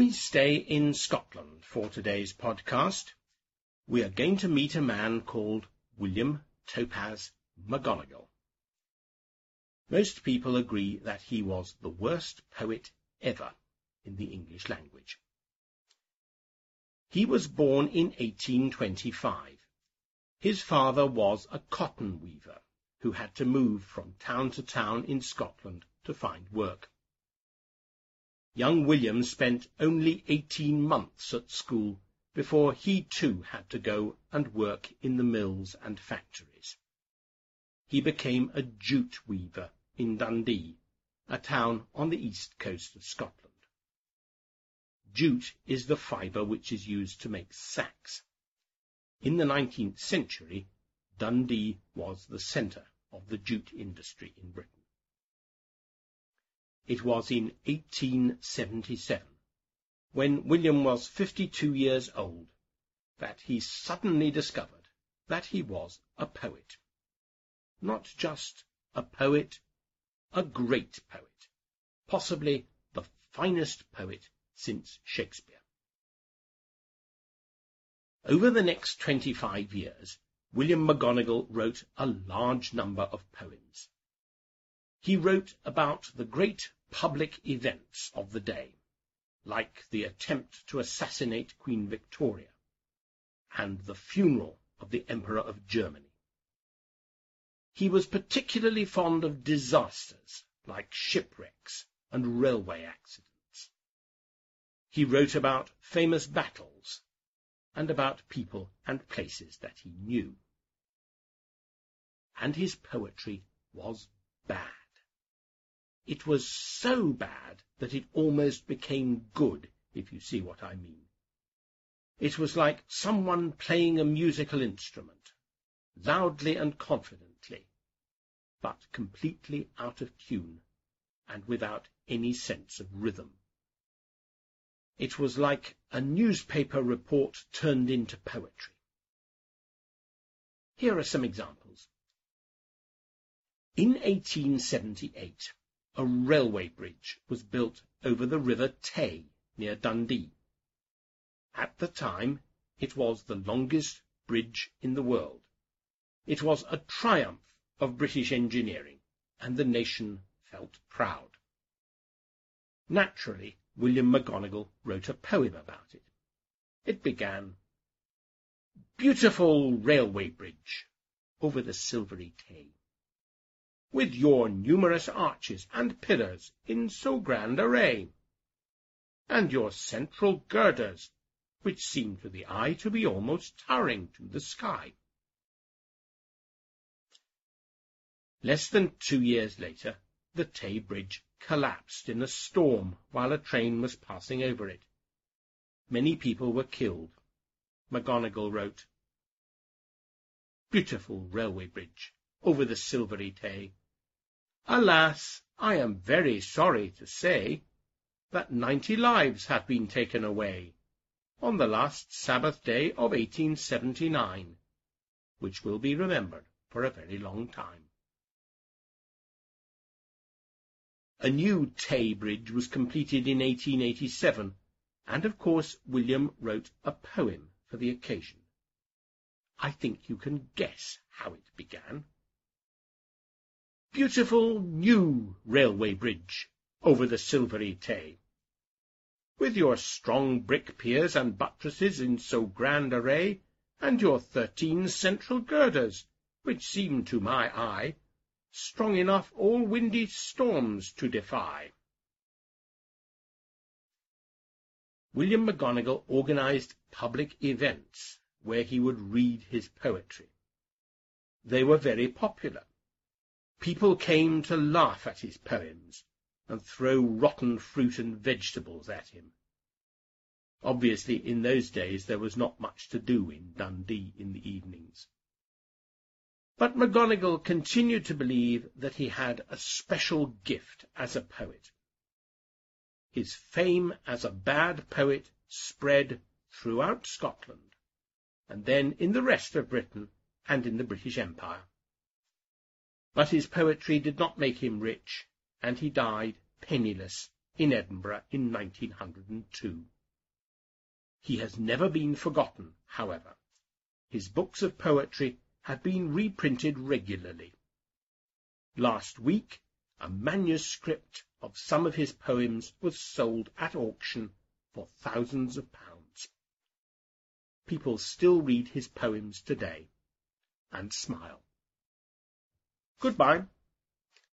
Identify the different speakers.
Speaker 1: We stay in Scotland for today's podcast. We are going to meet a man called William Topaz McGonagall. Most people agree that he was the worst poet ever in the English language. He was born in 1825. His father was a cotton weaver who had to move from town to town in Scotland to find work. Young William spent only eighteen months at school before he too had to go and work in the mills and factories. He became a jute weaver in Dundee, a town on the east coast of Scotland. Jute is the fibre which is used to make sacks. In the 19th century, Dundee was the centre of the jute industry in Britain. It was in 1877, when William was 52 years old, that he suddenly discovered that he was a poet. Not just a poet, a great poet, possibly the finest poet since Shakespeare. Over the next 25 years, William McGonagall wrote a large number of poems. He wrote about the great public events of the day, like the attempt to assassinate Queen Victoria and the funeral of the Emperor of Germany. He was particularly fond of disasters, like shipwrecks and railway accidents. He wrote about famous battles and about people and places that he knew. And his poetry was bad. It was so bad that it almost became good, if you see what I mean. It was like someone playing a musical instrument, loudly and confidently, but completely out of tune and without any sense of rhythm. It was like a newspaper report turned into poetry. Here are some examples. In 1878, a railway bridge was built over the River Tay near Dundee. At the time, it was the longest bridge in the world. It was a triumph of British engineering, and the nation felt proud. Naturally, William McGonagall wrote a poem about it. It began, Beautiful railway bridge over the silvery Tay, with your numerous arches and pillars in so grand array, and your central girders, which seem to the eye to be almost towering to the sky. Less than two years later, the Tay Bridge collapsed in a storm while a train was passing over it. Many people were killed. McGonagall wrote, Beautiful railway bridge over the silvery Tay. Alas, I am very sorry to say that ninety lives have been taken away on the last Sabbath day of 1879, which will be remembered for a very long time. A new Tay Bridge was completed in 1887, and of course William wrote a poem for the occasion. I think you can guess how it began. Beautiful new railway bridge over the silvery Tay. With your strong brick piers and buttresses in so grand array, and your thirteen central girders, which seem to my eye strong enough all windy storms to defy. William McGonagall organized public events where he would read his poetry. They were very popular. People came to laugh at his poems and throw rotten fruit and vegetables at him. Obviously, in those days there was not much to do in Dundee in the evenings. But McGonagall continued to believe that he had a special gift as a poet. His fame as a bad poet spread throughout Scotland, and then in the rest of Britain and in the British Empire. But his poetry did not make him rich, and he died penniless in Edinburgh in 1902. He has never been forgotten, however. His books of poetry have been reprinted regularly. Last week, a manuscript of some of his poems was sold at auction for thousands of pounds. People still read his poems today and smile. Goodbye.